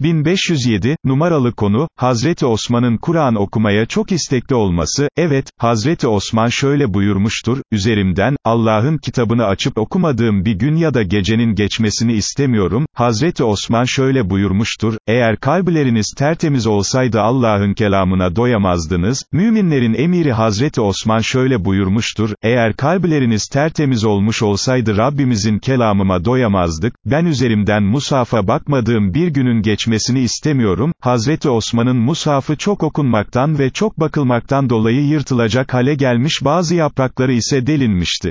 1507, numaralı konu, Hazreti Osman'ın Kur'an okumaya çok istekli olması, evet, Hazreti Osman şöyle buyurmuştur, üzerimden, Allah'ın kitabını açıp okumadığım bir gün ya da gecenin geçmesini istemiyorum, Hazreti Osman şöyle buyurmuştur, eğer kalpleriniz tertemiz olsaydı Allah'ın kelamına doyamazdınız, müminlerin emiri Hazreti Osman şöyle buyurmuştur, eğer kalpleriniz tertemiz olmuş olsaydı Rabbimizin kelamıma doyamazdık, ben üzerimden Musaf'a bakmadığım bir günün geçmesini geçmesini istemiyorum, Hazreti Osman'ın mushafı çok okunmaktan ve çok bakılmaktan dolayı yırtılacak hale gelmiş bazı yaprakları ise delinmişti.